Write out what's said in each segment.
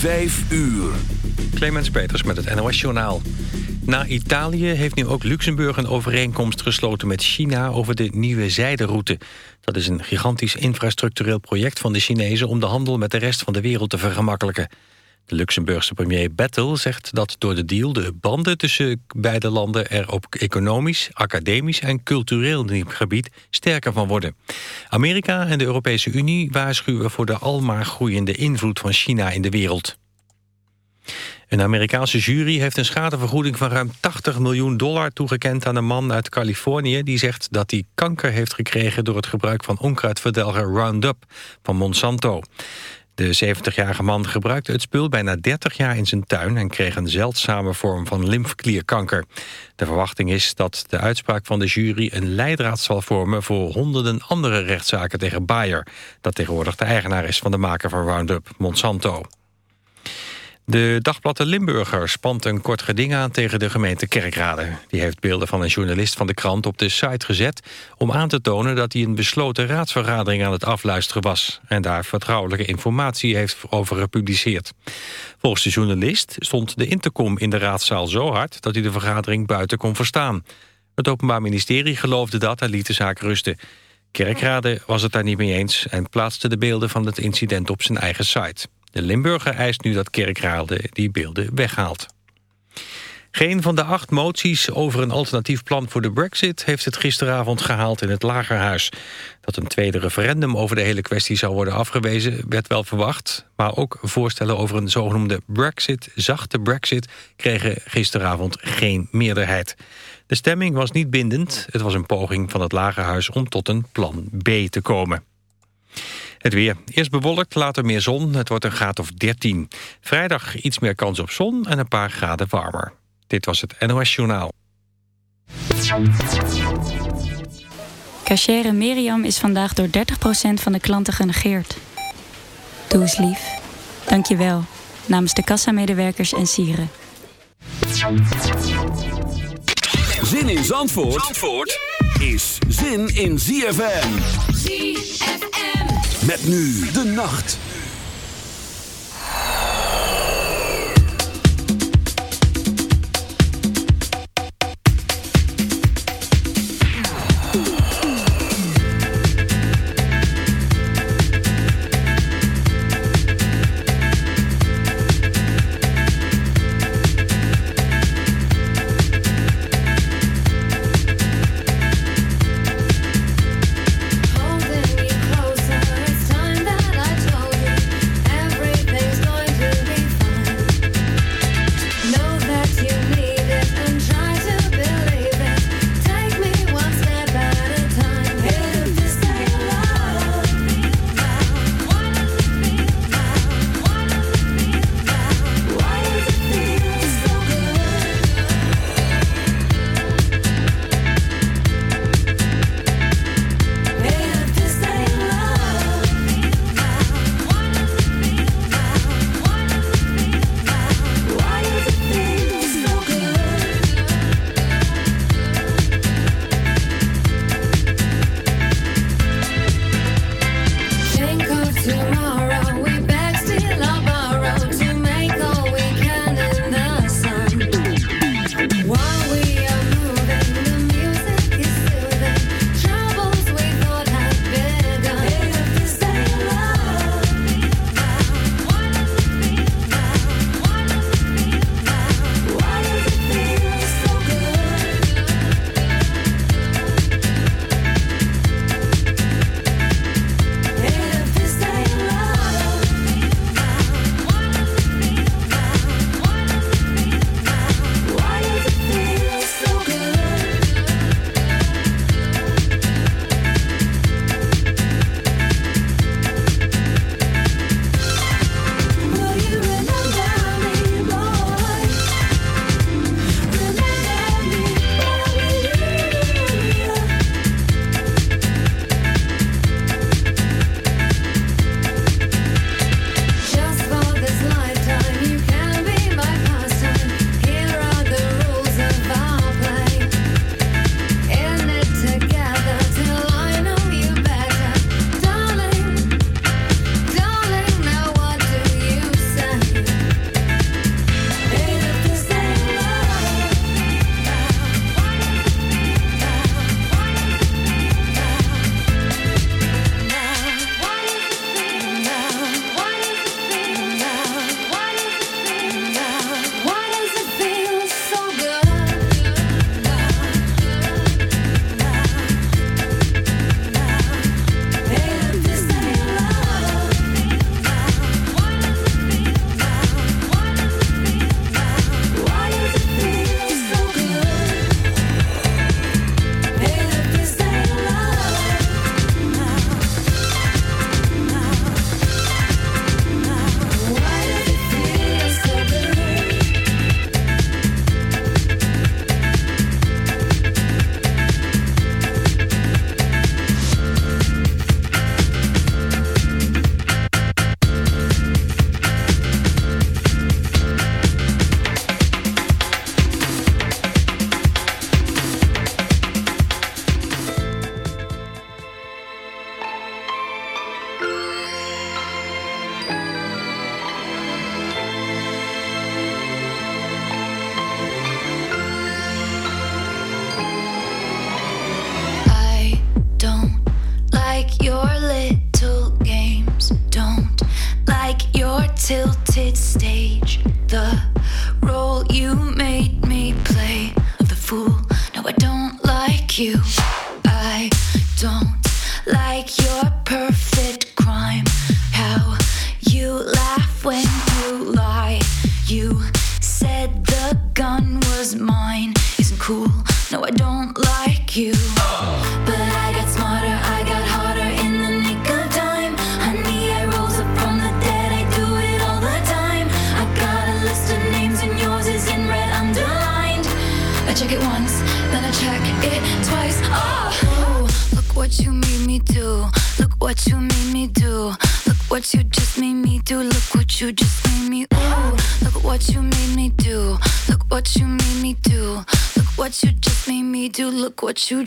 Vijf uur. Clemens Peters met het NOS Journaal. Na Italië heeft nu ook Luxemburg een overeenkomst gesloten met China over de nieuwe zijderoute. Dat is een gigantisch infrastructureel project van de Chinezen om de handel met de rest van de wereld te vergemakkelijken. De Luxemburgse premier Bettel zegt dat door de deal de banden tussen beide landen er op economisch, academisch en cultureel gebied sterker van worden. Amerika en de Europese Unie waarschuwen voor de almaar groeiende invloed van China in de wereld. Een Amerikaanse jury heeft een schadevergoeding van ruim 80 miljoen dollar toegekend aan een man uit Californië die zegt dat hij kanker heeft gekregen door het gebruik van onkruidverdelger Roundup van Monsanto. De 70-jarige man gebruikte het spul bijna 30 jaar in zijn tuin... en kreeg een zeldzame vorm van lymfklierkanker. De verwachting is dat de uitspraak van de jury een leidraad zal vormen... voor honderden andere rechtszaken tegen Bayer... dat tegenwoordig de eigenaar is van de maker van Roundup, Monsanto. De dagblad de Limburger spant een kort geding aan tegen de gemeente Kerkrade. Die heeft beelden van een journalist van de krant op de site gezet... om aan te tonen dat hij een besloten raadsvergadering aan het afluisteren was... en daar vertrouwelijke informatie heeft over gepubliceerd. Volgens de journalist stond de intercom in de raadzaal zo hard... dat hij de vergadering buiten kon verstaan. Het Openbaar Ministerie geloofde dat en liet de zaak rusten. Kerkrade was het daar niet mee eens... en plaatste de beelden van het incident op zijn eigen site. De Limburger eist nu dat Kerkrade die beelden weghaalt. Geen van de acht moties over een alternatief plan voor de brexit... heeft het gisteravond gehaald in het Lagerhuis. Dat een tweede referendum over de hele kwestie zou worden afgewezen... werd wel verwacht, maar ook voorstellen over een zogenoemde brexit... zachte brexit kregen gisteravond geen meerderheid. De stemming was niet bindend. Het was een poging van het Lagerhuis om tot een plan B te komen. Het weer. Eerst bewolkt, later meer zon. Het wordt een graad of 13. Vrijdag iets meer kans op zon en een paar graden warmer. Dit was het NOS Journaal. Cachere Miriam is vandaag door 30% van de klanten genegeerd. Doe eens lief. Dank je wel. Namens de kassamedewerkers en sieren. Zin in Zandvoort, Zandvoort is zin in ZFM. ZFM. Met nu de nacht.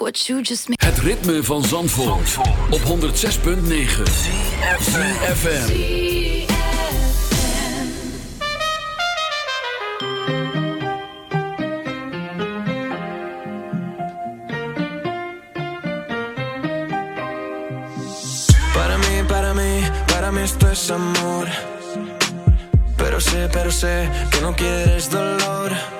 What you just made Het ritme van Zandvoort, op 106.9 ZFM. Para mí, para mí, para mí esto es amor. Pero sé, pero sé que no quieres dolor.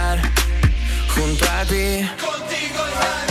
Contigo y para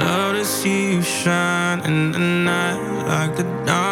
Love to see you shine in the night like the dawn.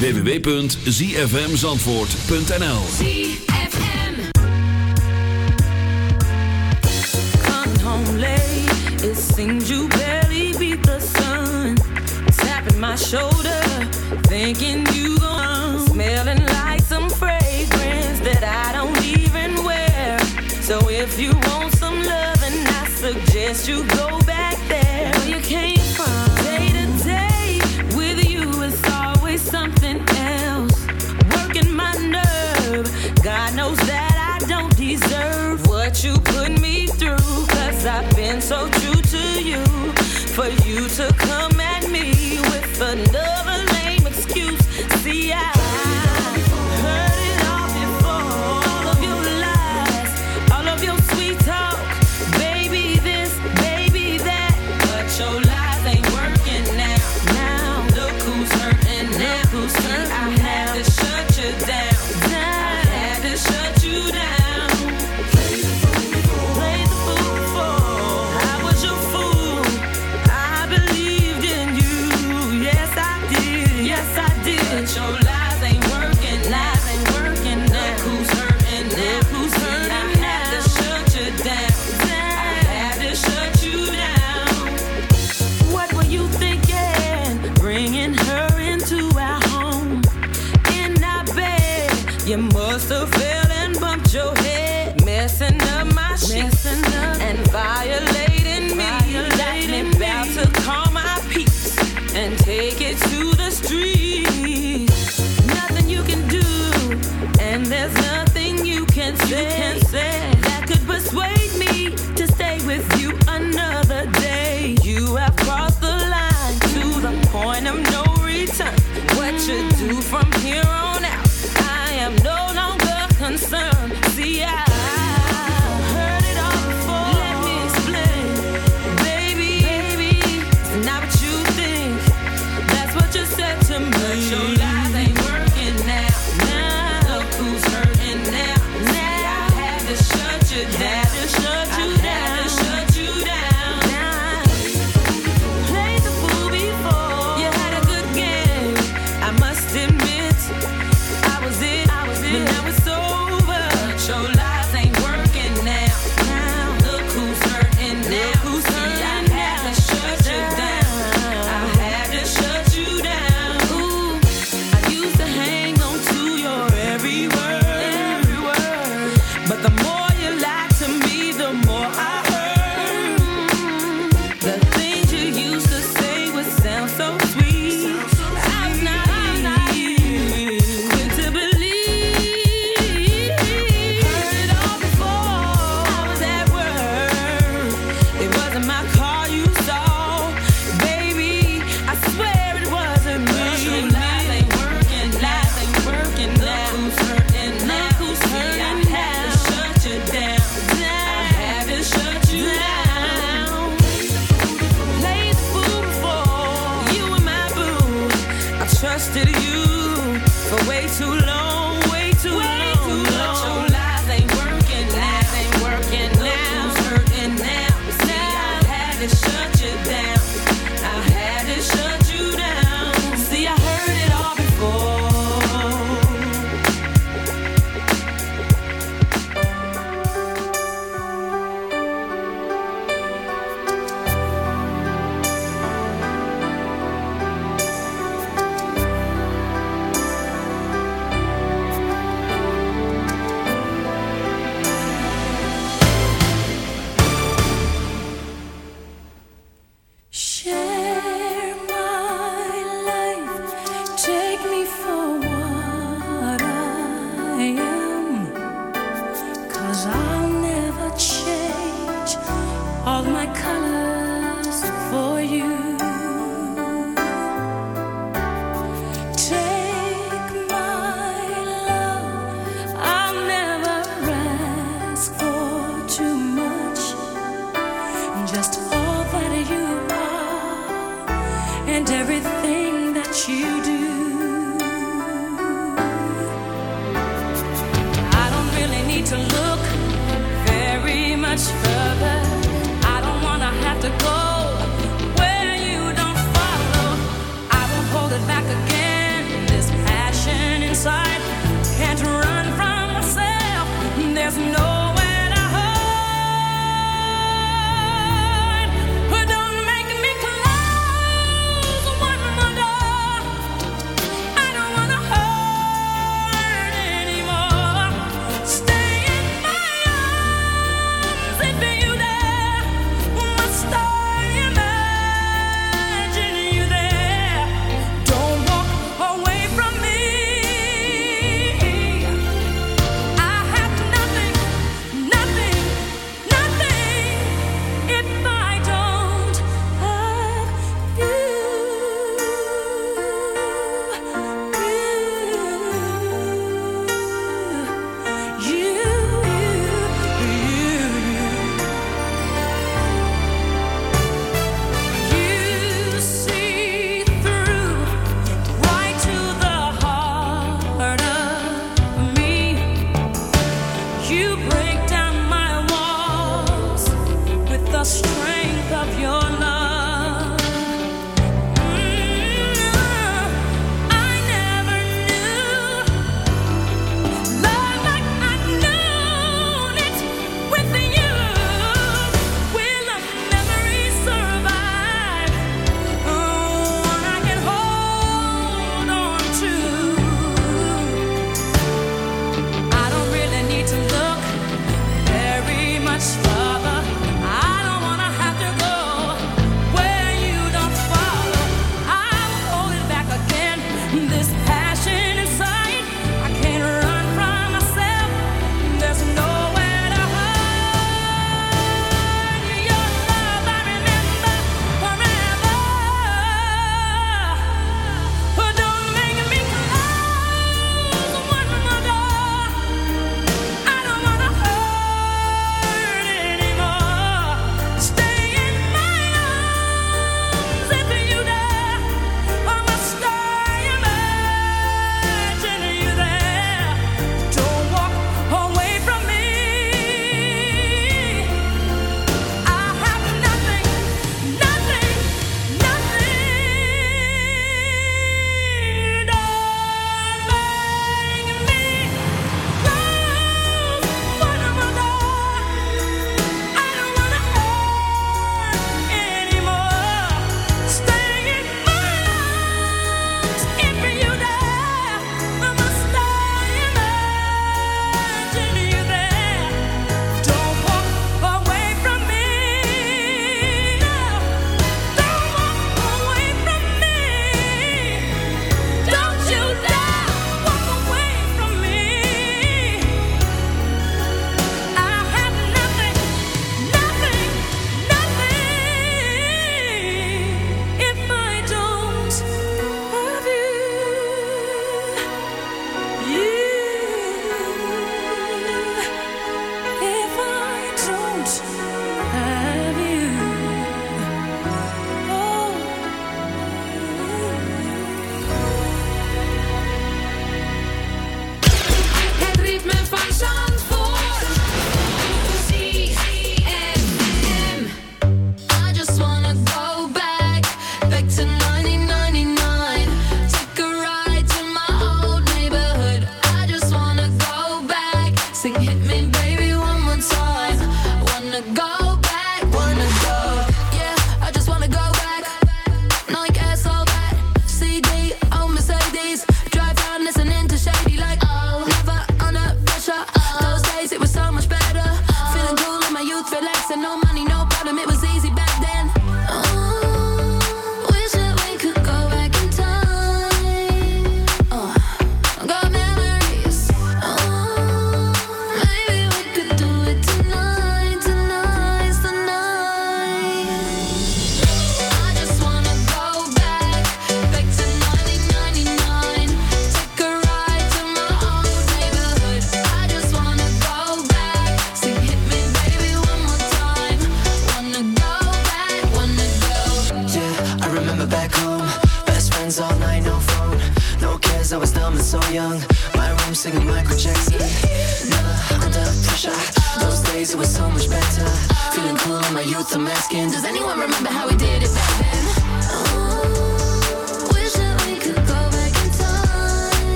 www.zfmzandvoort.nl It seems you barely beat the sun. Tapping my shoulder, thinking you gone. Smelling like some fragrance that I don't even wear. So if you want some love, and I suggest you go back there you put me through. Cause I've been so nothing you can do, and there's nothing you can say.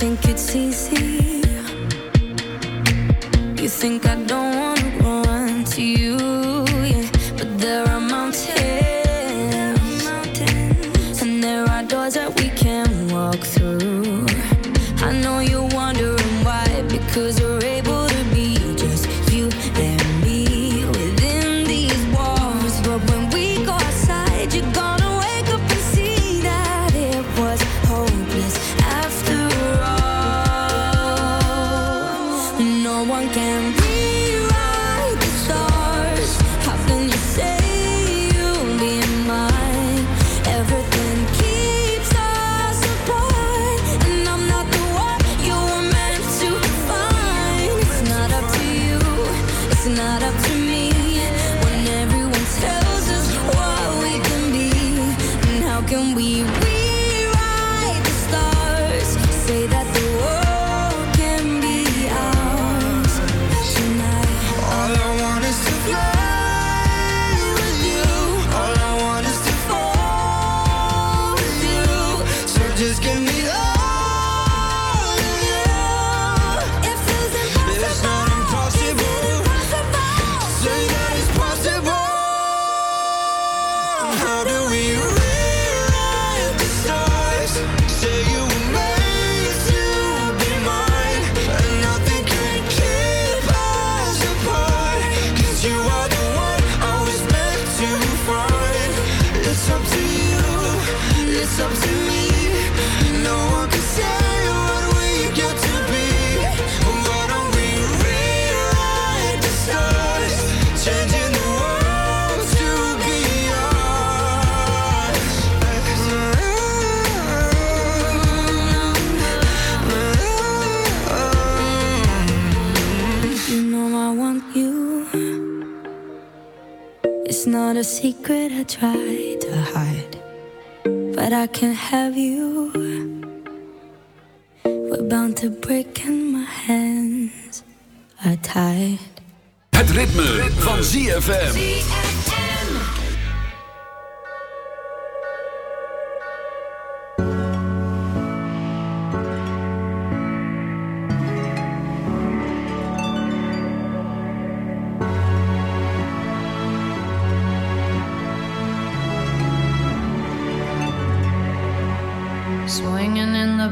Think it's easy? You think I don't secret I try to hide, but I can't have you. We're bound to break and my hands are tied. Het ritme, ritme. van ZFM.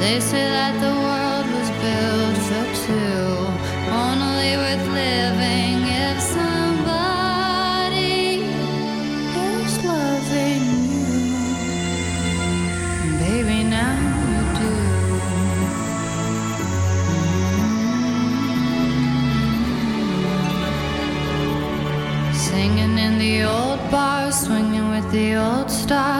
They say that the world was built for two, only worth living if somebody is loving you. Baby, now you do. Singing in the old bar, swinging with the old stars,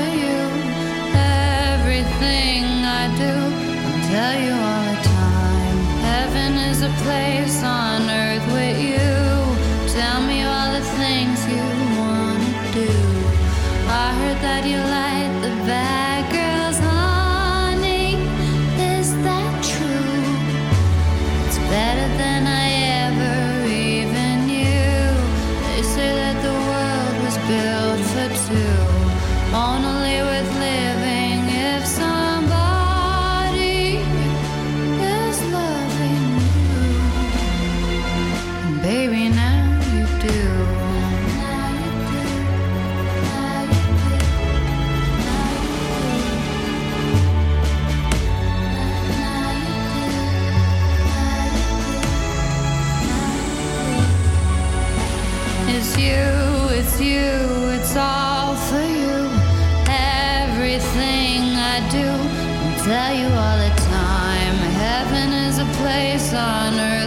you. Everything I do, I'll tell you all the time. Heaven is a place on earth with you. Tell me all the things you wanna do. I heard that you like tell you all the time. Heaven is a place on earth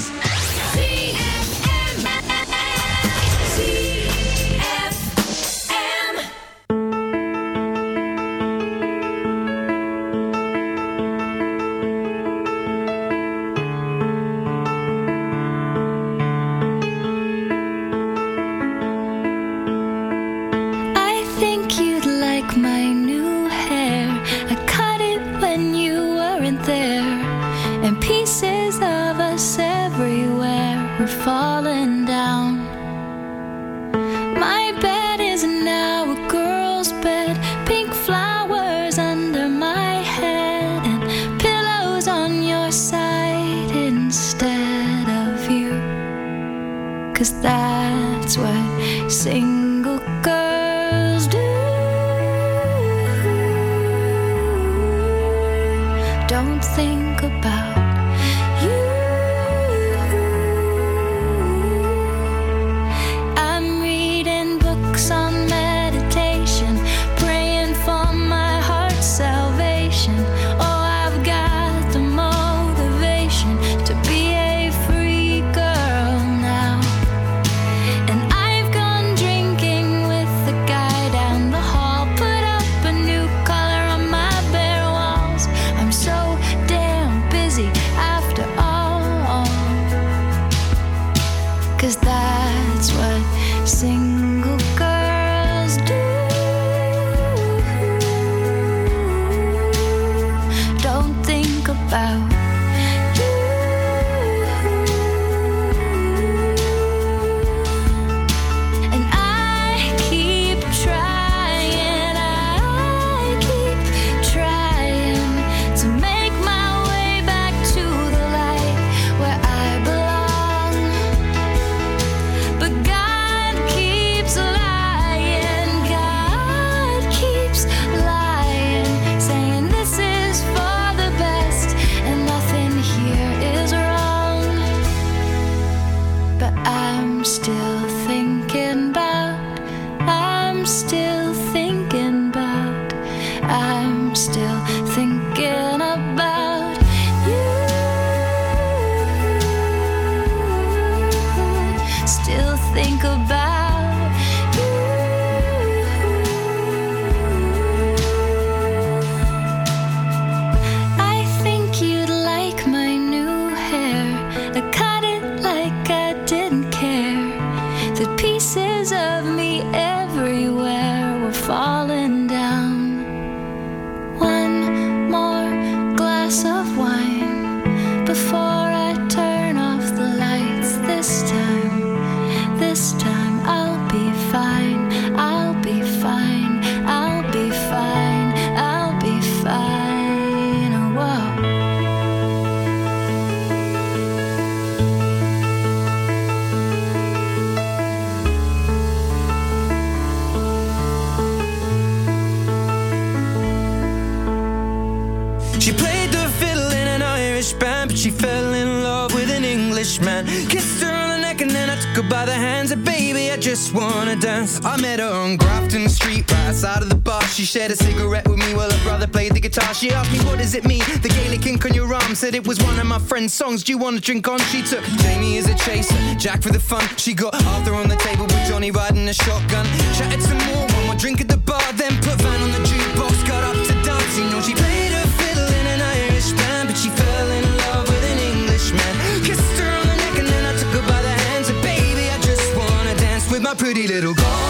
Peace. It was one of my friend's songs. Do you wanna drink on? She took Jamie as a chaser, Jack for the fun. She got Arthur on the table with Johnny riding a shotgun. Chatted some more, one more drink at the bar, then put Van on the jukebox. Got up to dance, you know she played her fiddle in an Irish band, but she fell in love with an Englishman. Kissed her on the neck and then I took her by the hands. And baby, I just wanna dance with my pretty little Galway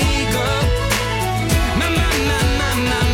my, my,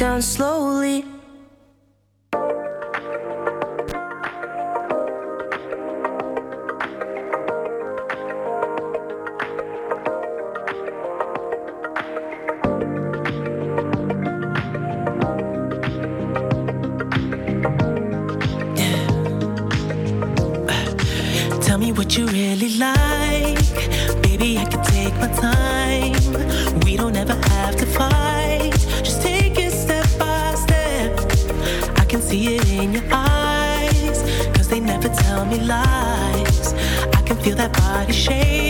down slow. feel that body shake.